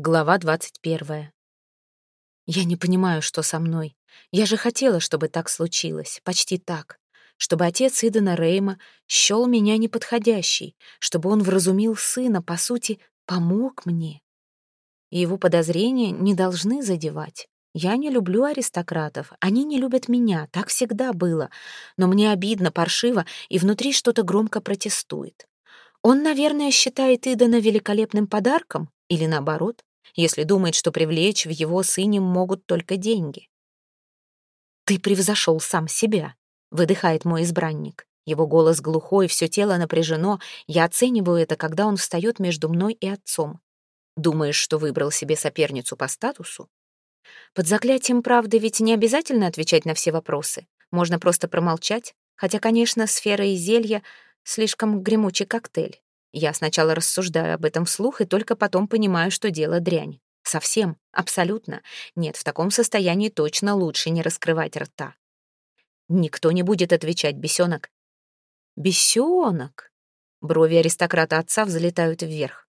Глава двадцать первая. Я не понимаю, что со мной. Я же хотела, чтобы так случилось, почти так. Чтобы отец Идена Рейма счел меня неподходящей, чтобы он вразумил сына, по сути, помог мне. Его подозрения не должны задевать. Я не люблю аристократов, они не любят меня, так всегда было. Но мне обидно, паршиво, и внутри что-то громко протестует. Он, наверное, считает Идена великолепным подарком, или наоборот, если думает, что привлечь в его сыне могут только деньги. «Ты превзошел сам себя», — выдыхает мой избранник. Его голос глухой, все тело напряжено. Я оцениваю это, когда он встает между мной и отцом. Думаешь, что выбрал себе соперницу по статусу? Под заклятием правды ведь не обязательно отвечать на все вопросы. Можно просто промолчать. Хотя, конечно, сфера и зелья — слишком гремучий коктейль. Я сначала рассуждаю об этом вслух и только потом понимаю, что дело дрянь. Совсем, абсолютно. Нет, в таком состоянии точно лучше не раскрывать рта. Никто не будет отвечать, бесенок. Бесенок! Брови аристократа отца взлетают вверх.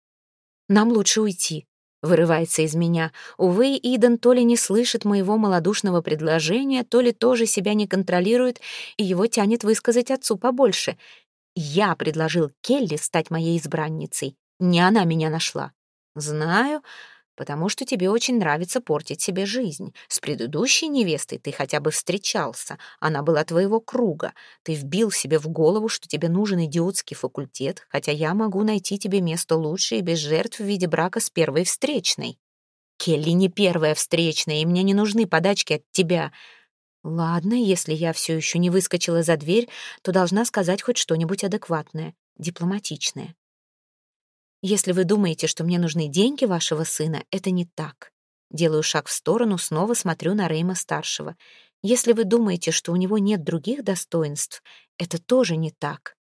Нам лучше уйти, вырывается из меня. Увы, Иден то ли не слышит моего малодушного предложения, то ли тоже себя не контролирует, и его тянет высказать отцу побольше. Я предложил Келли стать моей избранницей. Не она меня нашла. Знаю, потому что тебе очень нравится портить себе жизнь. С предыдущей невестой ты хотя бы встречался. Она была твоего круга. Ты вбил себе в голову, что тебе нужен идиотский факультет, хотя я могу найти тебе место лучше и без жертв в виде брака с первой встречной. Келли не первая встречная, и мне не нужны подачки от тебя. Ладно, если я все еще не выскочила за дверь, то должна сказать хоть что-нибудь адекватное, дипломатичное. Если вы думаете, что мне нужны деньги вашего сына, это не так. Делаю шаг в сторону, снова смотрю на Рейма-старшего. Если вы думаете, что у него нет других достоинств, это тоже не так.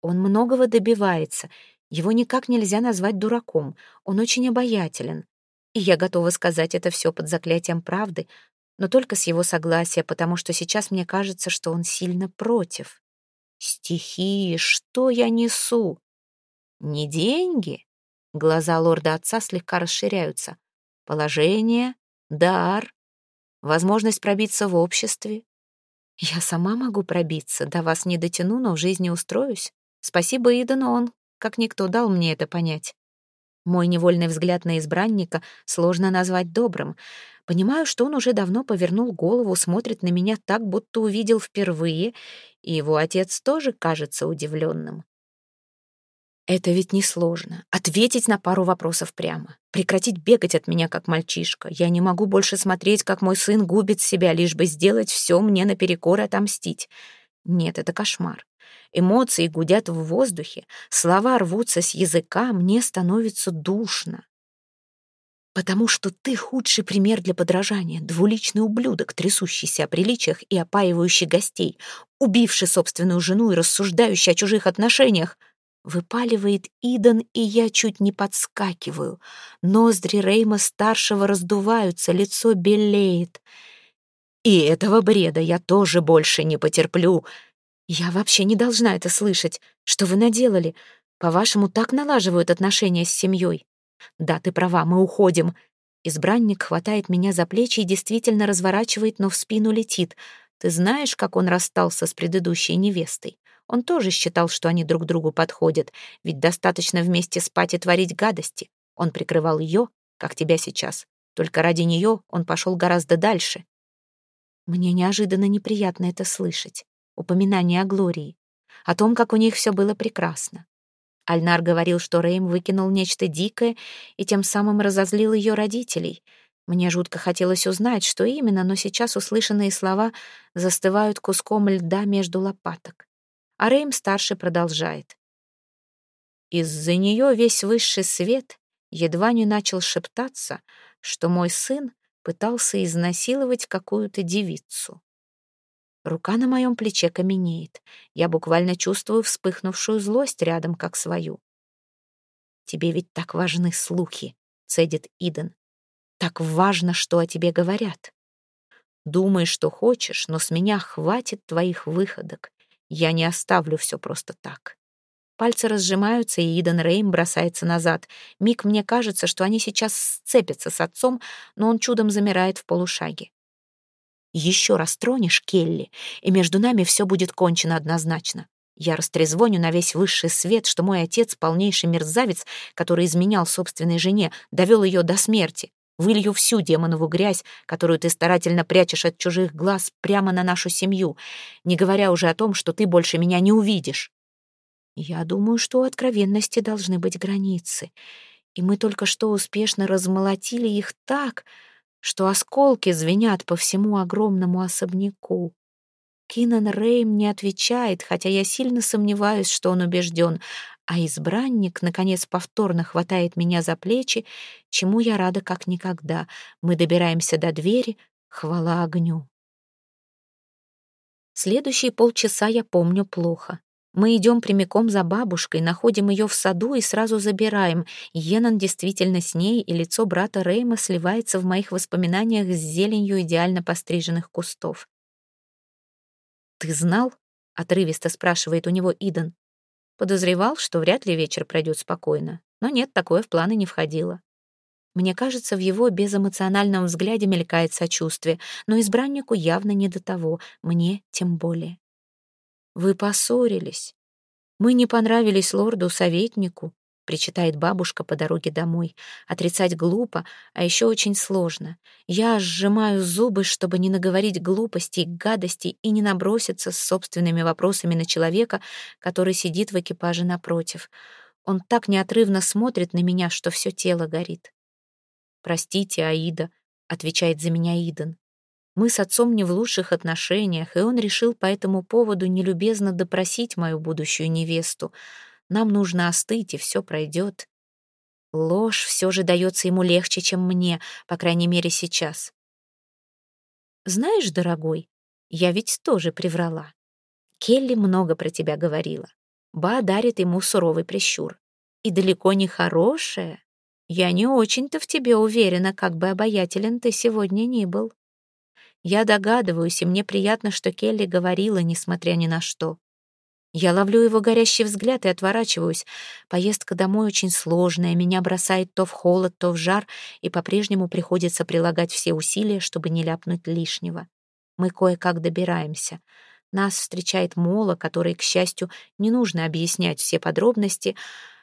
Он многого добивается, его никак нельзя назвать дураком, он очень обаятелен. И я готова сказать это все под заклятием правды, но только с его согласия, потому что сейчас мне кажется, что он сильно против. Стихи, что я несу? Не деньги? Глаза лорда отца слегка расширяются. Положение, дар, возможность пробиться в обществе. Я сама могу пробиться, до вас не дотяну, но в жизни устроюсь. Спасибо Идану, он, как никто, дал мне это понять. Мой невольный взгляд на избранника сложно назвать добрым. Понимаю, что он уже давно повернул голову, смотрит на меня так, будто увидел впервые, и его отец тоже кажется удивленным. Это ведь несложно. Ответить на пару вопросов прямо. Прекратить бегать от меня, как мальчишка. Я не могу больше смотреть, как мой сын губит себя, лишь бы сделать все мне наперекор и отомстить. Нет, это кошмар. Эмоции гудят в воздухе, слова рвутся с языка, мне становится душно. Потому что ты худший пример для подражания, двуличный ублюдок, трясущийся о приличиях и опаивающий гостей, убивший собственную жену и рассуждающий о чужих отношениях. Выпаливает Идан, и я чуть не подскакиваю. Ноздри Рейма-старшего раздуваются, лицо белеет. И этого бреда я тоже больше не потерплю. «Я вообще не должна это слышать. Что вы наделали? По-вашему, так налаживают отношения с семьей?» «Да, ты права, мы уходим». Избранник хватает меня за плечи и действительно разворачивает, но в спину летит. «Ты знаешь, как он расстался с предыдущей невестой? Он тоже считал, что они друг другу подходят, ведь достаточно вместе спать и творить гадости. Он прикрывал ее, как тебя сейчас. Только ради нее он пошел гораздо дальше. Мне неожиданно неприятно это слышать упоминание о Глории, о том, как у них все было прекрасно. Альнар говорил, что Рейм выкинул нечто дикое и тем самым разозлил ее родителей. Мне жутко хотелось узнать, что именно, но сейчас услышанные слова застывают куском льда между лопаток. А Рейм старший продолжает. Из-за нее весь высший свет едва не начал шептаться, что мой сын пытался изнасиловать какую-то девицу. Рука на моем плече каменеет. Я буквально чувствую вспыхнувшую злость рядом, как свою. «Тебе ведь так важны слухи», — цедит Иден. «Так важно, что о тебе говорят. Думай, что хочешь, но с меня хватит твоих выходок. Я не оставлю все просто так. Пальцы разжимаются, и Иден Рейм бросается назад. Миг мне кажется, что они сейчас сцепятся с отцом, но он чудом замирает в полушаге. Еще раз тронешь, Келли, и между нами все будет кончено однозначно. Я растрезвоню на весь высший свет, что мой отец — полнейший мерзавец, который изменял собственной жене, довел ее до смерти. Вылью всю демонову грязь, которую ты старательно прячешь от чужих глаз, прямо на нашу семью, не говоря уже о том, что ты больше меня не увидишь. Я думаю, что у откровенности должны быть границы, и мы только что успешно размолотили их так, что осколки звенят по всему огромному особняку. Кинан Рейм не отвечает, хотя я сильно сомневаюсь, что он убежден, а избранник, наконец, повторно хватает меня за плечи, чему я рада как никогда. Мы добираемся до двери, хвала огню. Следующие полчаса я помню плохо. Мы идем прямиком за бабушкой, находим ее в саду и сразу забираем. Йеннон действительно с ней, и лицо брата Рейма сливается в моих воспоминаниях с зеленью идеально постриженных кустов. «Ты знал?» — отрывисто спрашивает у него Иден. Подозревал, что вряд ли вечер пройдет спокойно. Но нет, такое в планы не входило. Мне кажется, в его безэмоциональном взгляде мелькает сочувствие, но избраннику явно не до того, мне тем более. «Вы поссорились. Мы не понравились лорду-советнику причитает бабушка по дороге домой. Отрицать глупо, а еще очень сложно. Я сжимаю зубы, чтобы не наговорить глупостей, гадостей и не наброситься с собственными вопросами на человека, который сидит в экипаже напротив. Он так неотрывно смотрит на меня, что все тело горит. «Простите, Аида», — отвечает за меня Иден. Мы с отцом не в лучших отношениях, и он решил по этому поводу нелюбезно допросить мою будущую невесту — нам нужно остыть, и все пройдет. Ложь все же дается ему легче, чем мне, по крайней мере, сейчас. Знаешь, дорогой, я ведь тоже приврала. Келли много про тебя говорила. Ба дарит ему суровый прищур. И далеко не хорошая. Я не очень-то в тебе уверена, как бы обаятелен ты сегодня ни был. Я догадываюсь, и мне приятно, что Келли говорила, несмотря ни на что. Я ловлю его горящий взгляд и отворачиваюсь. Поездка домой очень сложная, меня бросает то в холод, то в жар, и по-прежнему приходится прилагать все усилия, чтобы не ляпнуть лишнего. Мы кое-как добираемся. Нас встречает Мола, который, к счастью, не нужно объяснять все подробности,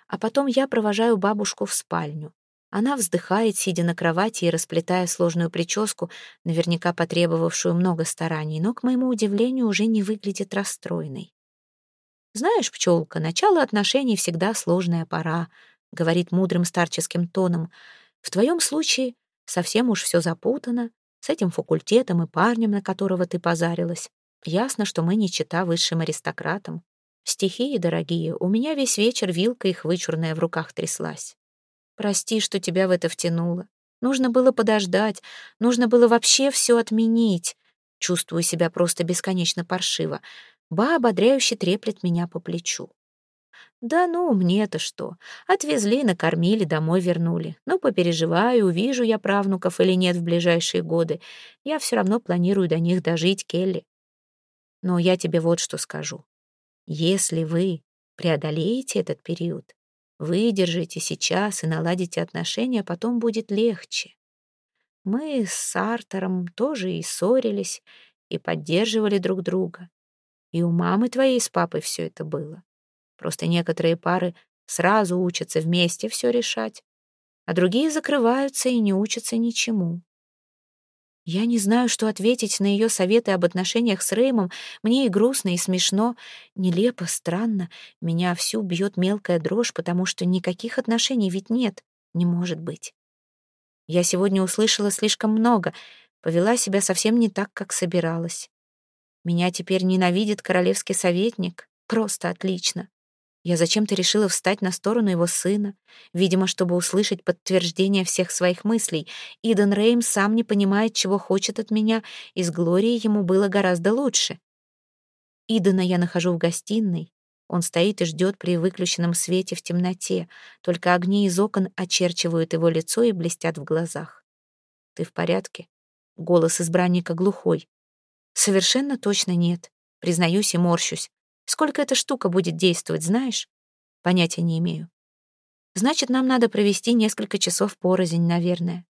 а потом я провожаю бабушку в спальню. Она вздыхает, сидя на кровати и расплетая сложную прическу, наверняка потребовавшую много стараний, но, к моему удивлению, уже не выглядит расстроенной. «Знаешь, пчелка, начало отношений всегда сложная пора», — говорит мудрым старческим тоном. «В твоем случае совсем уж все запутано, с этим факультетом и парнем, на которого ты позарилась. Ясно, что мы не чита высшим аристократам. Стихии, дорогие, у меня весь вечер вилка их вычурная в руках тряслась. Прости, что тебя в это втянуло. Нужно было подождать, нужно было вообще все отменить. Чувствую себя просто бесконечно паршиво. Ба ободряюще треплет меня по плечу. «Да ну, мне-то что? Отвезли, накормили, домой вернули. Ну, попереживаю, увижу я правнуков или нет в ближайшие годы. Я все равно планирую до них дожить, Келли. Но я тебе вот что скажу. Если вы преодолеете этот период, выдержите сейчас и наладите отношения, потом будет легче. Мы с Сартером тоже и ссорились, и поддерживали друг друга. И у мамы твоей с папой все это было. Просто некоторые пары сразу учатся вместе все решать, а другие закрываются и не учатся ничему. Я не знаю, что ответить на ее советы об отношениях с Реймом. Мне и грустно, и смешно, нелепо, странно. Меня всю бьет мелкая дрожь, потому что никаких отношений ведь нет, не может быть. Я сегодня услышала слишком много, повела себя совсем не так, как собиралась. Меня теперь ненавидит королевский советник. Просто отлично. Я зачем-то решила встать на сторону его сына, видимо, чтобы услышать подтверждение всех своих мыслей. Иден Рейм сам не понимает, чего хочет от меня, и с Глорией ему было гораздо лучше. Идена я нахожу в гостиной. Он стоит и ждет при выключенном свете в темноте. Только огни из окон очерчивают его лицо и блестят в глазах. «Ты в порядке?» Голос избранника глухой. Совершенно точно нет. Признаюсь и морщусь. Сколько эта штука будет действовать, знаешь? Понятия не имею. Значит, нам надо провести несколько часов порознь, наверное.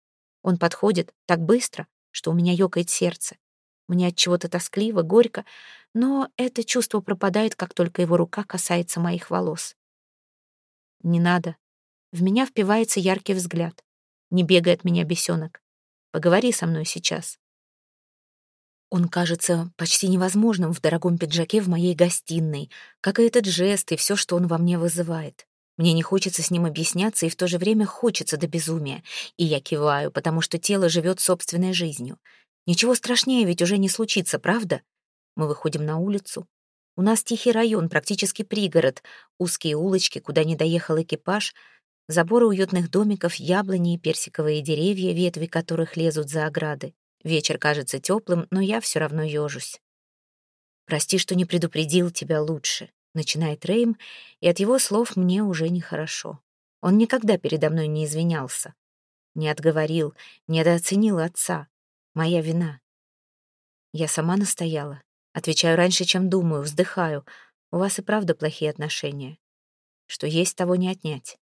Он подходит так быстро, что у меня ёкает сердце. Мне от чего-то тоскливо, горько, но это чувство пропадает, как только его рука касается моих волос. Не надо. В меня впивается яркий взгляд. Не бегай от меня, бесенок. Поговори со мной сейчас. Он кажется почти невозможным в дорогом пиджаке в моей гостиной, как и этот жест и все, что он во мне вызывает. Мне не хочется с ним объясняться, и в то же время хочется до безумия. И я киваю, потому что тело живет собственной жизнью. Ничего страшнее ведь уже не случится, правда? Мы выходим на улицу. У нас тихий район, практически пригород, узкие улочки, куда не доехал экипаж, заборы уютных домиков, яблони и персиковые деревья, ветви которых лезут за ограды. Вечер кажется теплым, но я все равно ежусь. «Прости, что не предупредил тебя лучше», — начинает Рейм, и от его слов мне уже нехорошо. Он никогда передо мной не извинялся. Не отговорил, недооценил отца. Моя вина. Я сама настояла. Отвечаю раньше, чем думаю, вздыхаю. У вас и правда плохие отношения. Что есть, того не отнять.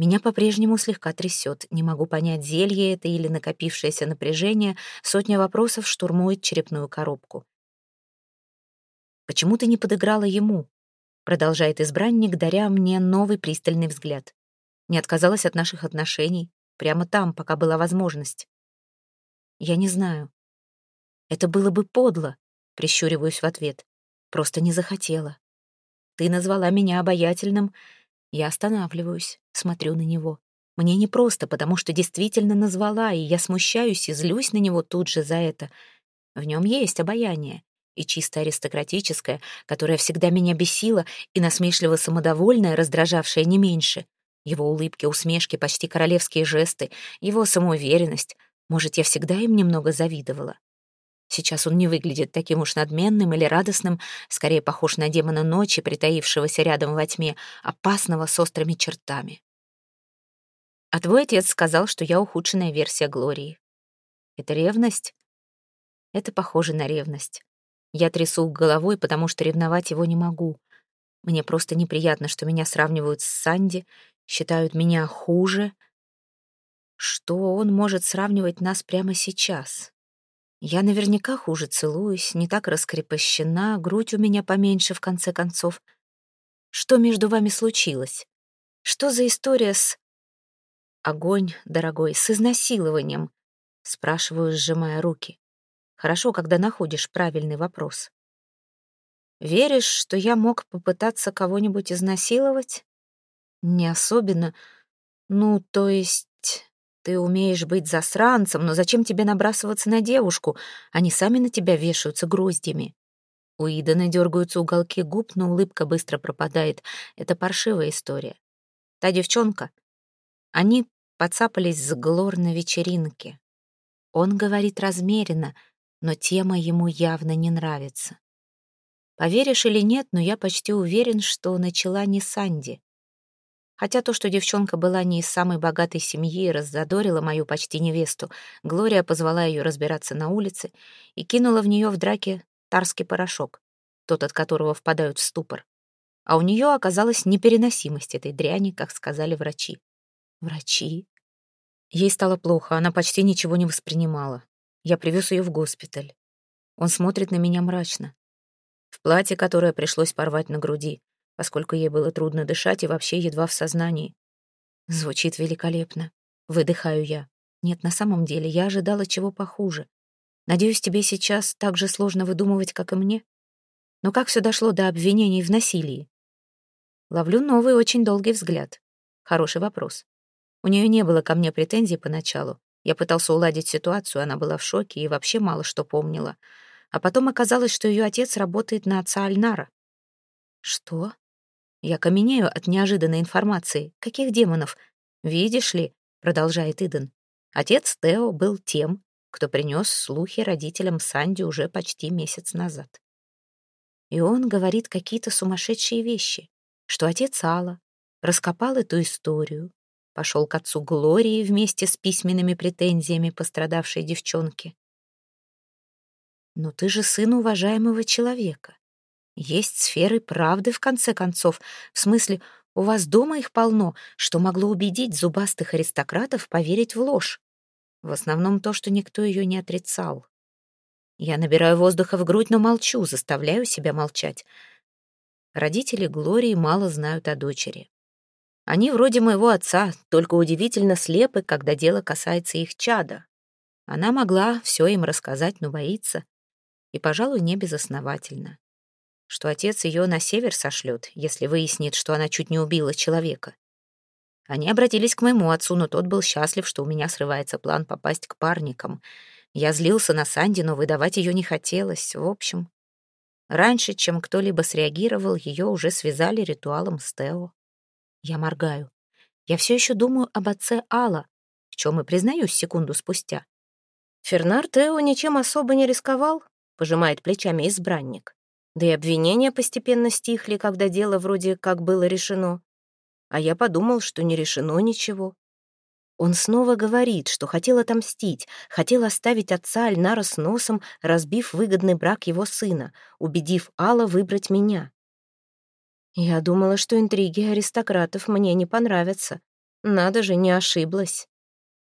Меня по-прежнему слегка трясет. Не могу понять, зелье это или накопившееся напряжение. Сотня вопросов штурмует черепную коробку. «Почему ты не подыграла ему?» Продолжает избранник, даря мне новый пристальный взгляд. Не отказалась от наших отношений. Прямо там, пока была возможность. Я не знаю. Это было бы подло, прищуриваюсь в ответ. Просто не захотела. Ты назвала меня обаятельным, я останавливаюсь, смотрю на него. Мне непросто, потому что действительно назвала, и я смущаюсь и злюсь на него тут же за это. В нем есть обаяние, и чисто аристократическое, которое всегда меня бесило, и насмешливо самодовольное, раздражавшее не меньше. Его улыбки, усмешки, почти королевские жесты, его самоуверенность. Может, я всегда им немного завидовала. Сейчас он не выглядит таким уж надменным или радостным, скорее похож на демона ночи, притаившегося рядом во тьме, опасного с острыми чертами. А твой отец сказал, что я ухудшенная версия Глории. Это ревность? Это похоже на ревность. Я трясу головой, потому что ревновать его не могу. Мне просто неприятно, что меня сравнивают с Санди, считают меня хуже. Что он может сравнивать нас прямо сейчас? Я наверняка хуже целуюсь, не так раскрепощена, грудь у меня поменьше, в конце концов. Что между вами случилось? Что за история с... Огонь, дорогой, с изнасилованием? Спрашиваю, сжимая руки. Хорошо, когда находишь правильный вопрос. Веришь, что я мог попытаться кого-нибудь изнасиловать? Не особенно. Ну, то есть... Ты умеешь быть засранцем, но зачем тебе набрасываться на девушку? Они сами на тебя вешаются гроздями. У Идана дергаются уголки губ, но улыбка быстро пропадает. Это паршивая история. Та девчонка. Они подцапались с Глор на вечеринке. Он говорит размеренно, но тема ему явно не нравится. Поверишь или нет, но я почти уверен, что начала не Санди. Хотя то, что девчонка была не из самой богатой семьи, раззадорила мою почти невесту, Глория позвала ее разбираться на улице и кинула в нее в драке тарский порошок, тот, от которого впадают в ступор. А у нее оказалась непереносимость этой дряни, как сказали врачи. Врачи? Ей стало плохо, она почти ничего не воспринимала. Я привез ее в госпиталь. Он смотрит на меня мрачно. В платье, которое пришлось порвать на груди, поскольку ей было трудно дышать и вообще едва в сознании. Звучит великолепно. Выдыхаю я. Нет, на самом деле, я ожидала чего похуже. Надеюсь, тебе сейчас так же сложно выдумывать, как и мне. Но как все дошло до обвинений в насилии? Ловлю новый очень долгий взгляд. Хороший вопрос. У нее не было ко мне претензий поначалу. Я пытался уладить ситуацию, она была в шоке и вообще мало что помнила. А потом оказалось, что ее отец работает на отца Альнара. Что? Я каменею от неожиданной информации. Каких демонов? Видишь ли, продолжает Иден, отец Тео был тем, кто принес слухи родителям Санди уже почти месяц назад. И он говорит какие-то сумасшедшие вещи, что отец Алла раскопал эту историю, пошел к отцу Глории вместе с письменными претензиями пострадавшей девчонки. Но ты же сын уважаемого человека. Есть сферы правды, в конце концов. В смысле, У вас дома их полно, что могло убедить зубастых аристократов поверить в ложь. В основном то, что никто ее не отрицал. Я набираю воздуха в грудь, но молчу, заставляю себя молчать. Родители Глории мало знают о дочери. Они вроде моего отца, только удивительно слепы, когда дело касается их чада. Она могла все им рассказать, но боится. И, пожалуй, не безосновательно. Что отец ее на север сошлет, если выяснит, что она чуть не убила человека. Они обратились к моему отцу, но тот был счастлив, что у меня срывается план попасть к парникам — я злился на Санди, но выдавать ее не хотелось. В общем, раньше, чем кто-либо среагировал, ее уже связали ритуалом с Тео. Я моргаю. Я все еще думаю об отце Алла, в чем и признаюсь секунду спустя. Фернар Тео ничем особо не рисковал, пожимает плечами избранник. Да и обвинения постепенно стихли, когда дело вроде как было решено. А я подумал, что не решено ничего. Он снова говорит, что хотел отомстить, хотел оставить отца Альнара с носом, разбив выгодный брак его сына, убедив Алла выбрать меня. Я думала, что интриги аристократов мне не понравятся. Надо же, не ошиблась.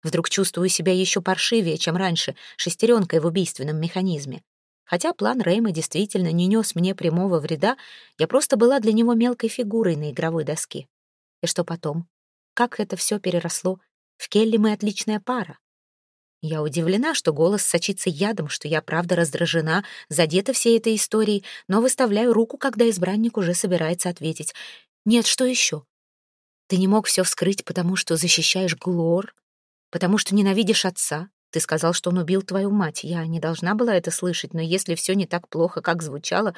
Вдруг чувствую себя еще паршивее, чем раньше, шестеренкой в убийственном механизме. Хотя план Рейма действительно не нес мне прямого вреда, я просто была для него мелкой фигурой на игровой доске. И что потом? Как это все переросло в Келли мы отличная пара. Я удивлена, что голос сочится ядом, что я правда раздражена, задета всей этой историей, но выставляю руку, когда избранник уже собирается ответить. «Нет, что еще? Ты не мог все вскрыть, потому что защищаешь Глор? Потому что ненавидишь отца? Ты сказал, что он убил твою мать. Я не должна была это слышать, но если все не так плохо, как звучало,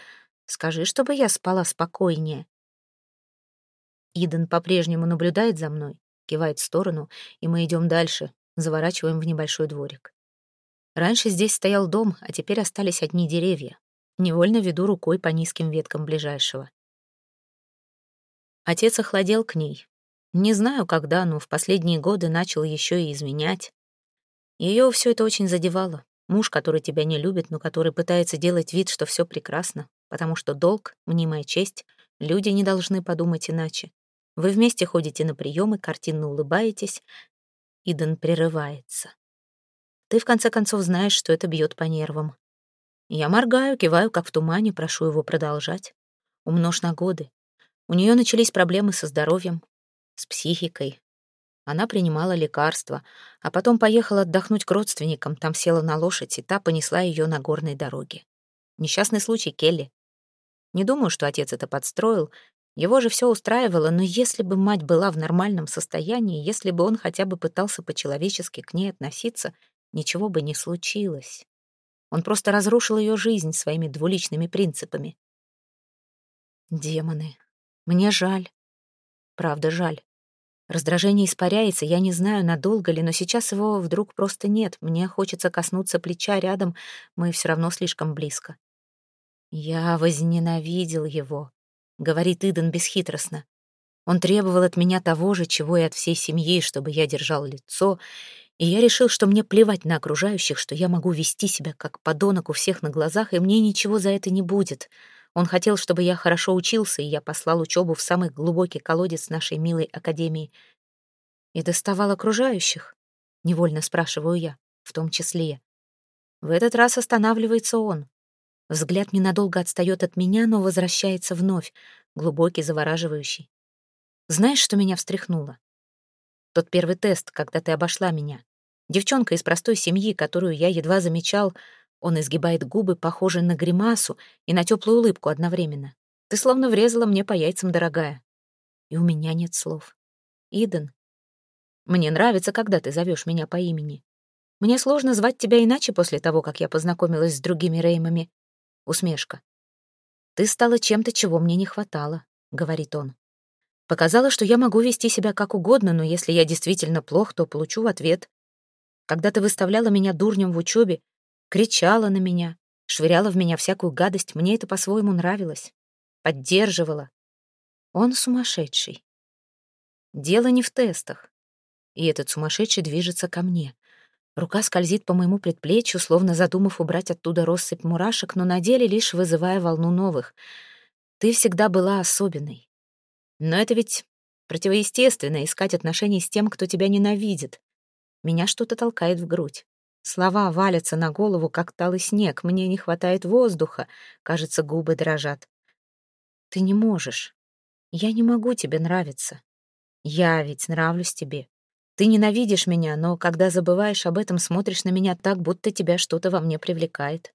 скажи, чтобы я спала спокойнее». Иден по-прежнему наблюдает за мной, кивает в сторону, и мы идем дальше, заворачиваем в небольшой дворик. Раньше здесь стоял дом, а теперь остались одни деревья. Невольно веду рукой по низким веткам ближайшего. Отец охладел к ней. Не знаю, когда, но в последние годы начал еще и изменять. Ее все это очень задевало. Муж, который тебя не любит, но который пытается делать вид, что все прекрасно, потому что долг, мнимая честь, люди не должны подумать иначе. Вы вместе ходите на приемы, картинно улыбаетесь. Иден прерывается. Ты, в конце концов, знаешь, что это бьет по нервам. Я моргаю, киваю, как в тумане, прошу его продолжать. Умножь на годы. У нее начались проблемы со здоровьем, с психикой. Она принимала лекарства, а потом поехала отдохнуть к родственникам, там села на лошадь, и та понесла ее на горной дороге. Несчастный случай Келли. Не думаю, что отец это подстроил, его же все устраивало, но если бы мать была в нормальном состоянии, если бы он хотя бы пытался по-человечески к ней относиться, ничего бы не случилось. Он просто разрушил ее жизнь своими двуличными принципами. Демоны. Мне жаль. Правда, жаль. Раздражение испаряется, я не знаю, надолго ли, но сейчас его вдруг просто нет. Мне хочется коснуться плеча рядом, мы все равно слишком близко. Я возненавидел его говорит Иден бесхитростно. Он требовал от меня того же, чего и от всей семьи, чтобы я держал лицо, и я решил, что мне плевать на окружающих, что я могу вести себя как подонок у всех на глазах, и мне ничего за это не будет. Он хотел, чтобы я хорошо учился, и я послал учебу в самый глубокий колодец нашей милой академии. И доставал окружающих, невольно спрашиваю я, в том числе. В этот раз останавливается он. Взгляд ненадолго отстает от меня, но возвращается вновь, глубокий, завораживающий. Знаешь, что меня встряхнуло? Тот первый тест, когда ты обошла меня. Девчонка из простой семьи, которую я едва замечал, он изгибает губы, похожие на гримасу и на теплую улыбку одновременно. Ты словно врезала мне по яйцам, дорогая. И у меня нет слов. Иден, мне нравится, когда ты зовешь меня по имени. Мне сложно звать тебя иначе после того, как я познакомилась с другими Реймами. Усмешка. «Ты стала чем-то, чего мне не хватало», — говорит он. «Показала, что я могу вести себя как угодно, но если я действительно плох, то получу в ответ. Когда ты выставляла меня дурнем в учебе, кричала на меня, швыряла в меня всякую гадость, мне это по-своему нравилось. Поддерживала. Он сумасшедший. Дело не в тестах. И этот сумасшедший движется ко мне. Рука скользит по моему предплечью, словно задумав убрать оттуда россыпь мурашек, но на деле лишь вызывая волну новых. Ты всегда была особенной. Но это ведь Противоестественно искать отношений с тем, кто тебя ненавидит. Меня что-то толкает в грудь. Слова валятся на голову, как талый снег. Мне не хватает воздуха. Кажется, губы дрожат. Ты не можешь. Я не могу тебе нравиться. Я ведь нравлюсь тебе. Ты ненавидишь меня, но когда забываешь об этом, смотришь на меня так, будто тебя что-то во мне привлекает.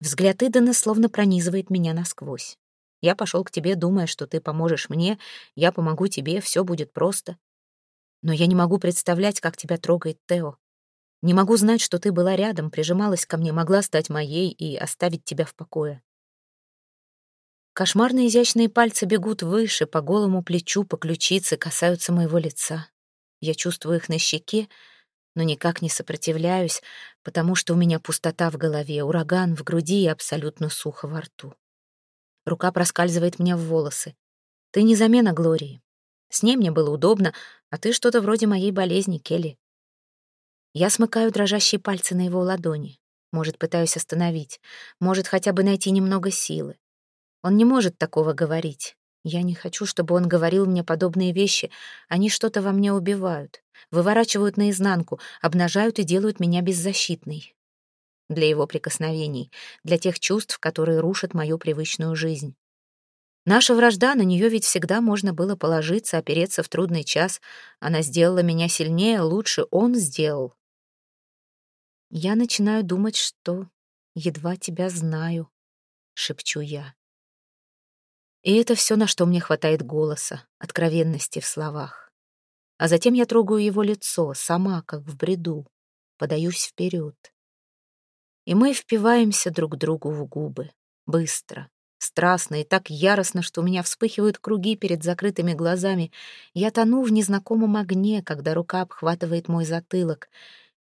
Взгляд Идана словно пронизывает меня насквозь. Я пошел к тебе, думая, что ты поможешь мне, я помогу тебе, все будет просто. Но я не могу представлять, как тебя трогает Тео. Не могу знать, что ты была рядом, прижималась ко мне, могла стать моей и оставить тебя в покое. Кошмарные изящные пальцы бегут выше, по голому плечу, по ключице, касаются моего лица. Я чувствую их на щеке, но никак не сопротивляюсь, потому что у меня пустота в голове, ураган в груди и абсолютно сухо во рту. Рука проскальзывает мне в волосы. Ты не замена Глории. С ней мне было удобно, а ты что-то вроде моей болезни, Келли. Я смыкаю дрожащие пальцы на его ладони. Может, пытаюсь остановить. Может, хотя бы найти немного силы. Он не может такого говорить. Я не хочу, чтобы он говорил мне подобные вещи. Они что-то во мне убивают, выворачивают наизнанку, обнажают и делают меня беззащитной. Для его прикосновений, для тех чувств, которые рушат мою привычную жизнь. Наша вражда, на нее ведь всегда можно было положиться, опереться в трудный час. Она сделала меня сильнее, лучше он сделал. Я начинаю думать, что едва тебя знаю, шепчу я. И это все, на что мне хватает голоса, откровенности в словах. А затем я трогаю его лицо, сама, как в бреду, подаюсь вперед. И мы впиваемся друг другу в губы, быстро, страстно и так яростно, что у меня вспыхивают круги перед закрытыми глазами. Я тону в незнакомом огне, когда рука обхватывает мой затылок.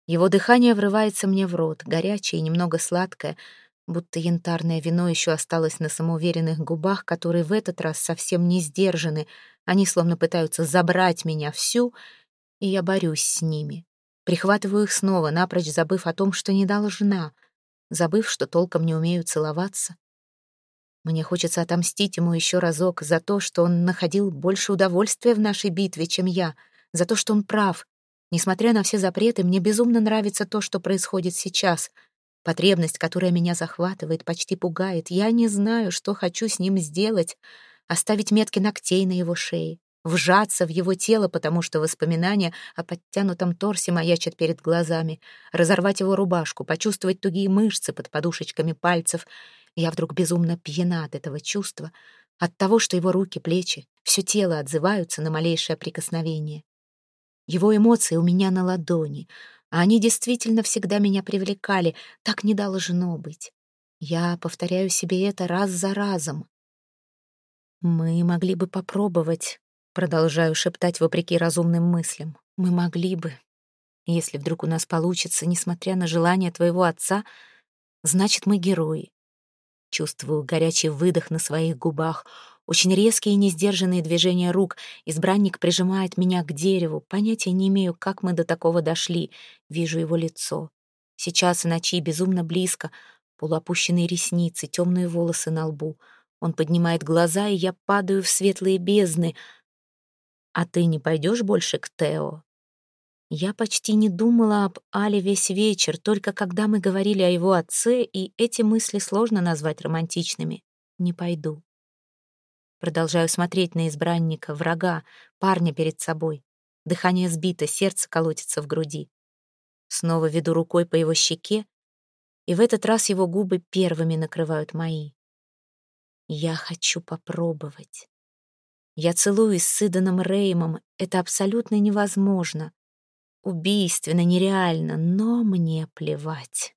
Его дыхание врывается мне в рот, горячее и немного сладкое — будто янтарное вино еще осталось на самоуверенных губах, которые в этот раз совсем не сдержаны. Они словно пытаются забрать меня всю, и я борюсь с ними. Прихватываю их снова, напрочь забыв о том, что не должна, забыв, что толком не умею целоваться. Мне хочется отомстить ему еще разок за то, что он находил больше удовольствия в нашей битве, чем я, за то, что он прав. Несмотря на все запреты, мне безумно нравится то, что происходит сейчас — Потребность, которая меня захватывает, почти пугает. Я не знаю, что хочу с ним сделать. Оставить метки ногтей на его шее, вжаться в его тело, потому что воспоминания о подтянутом торсе маячат перед глазами, разорвать его рубашку, почувствовать тугие мышцы под подушечками пальцев. Я вдруг безумно пьяна от этого чувства, от того, что его руки, плечи, все тело отзываются на малейшее прикосновение. Его эмоции у меня на ладони — а они действительно всегда меня привлекали. Так не должно быть. Я повторяю себе это раз за разом. «Мы могли бы попробовать», — продолжаю шептать вопреки разумным мыслям. «Мы могли бы. Если вдруг у нас получится, несмотря на желание твоего отца, значит, мы герои». Чувствую горячий выдох на своих губах — очень резкие и несдержанные движения рук. Избранник прижимает меня к дереву. Понятия не имею, как мы до такого дошли. Вижу его лицо. Сейчас в ночи безумно близко. Полуопущенные ресницы, темные волосы на лбу. Он поднимает глаза, и я падаю в светлые бездны. «А ты не пойдешь больше к Тео?» Я почти не думала об Але весь вечер, только когда мы говорили о его отце, и эти мысли сложно назвать романтичными. Не пойду. Продолжаю смотреть на избранника, врага, парня перед собой. Дыхание сбито, сердце колотится в груди. Снова веду рукой по его щеке, и в этот раз его губы первыми накрывают мои. Я хочу попробовать. Я целуюсь с Иданом Реймом. Это абсолютно невозможно. Убийственно, нереально, но мне плевать.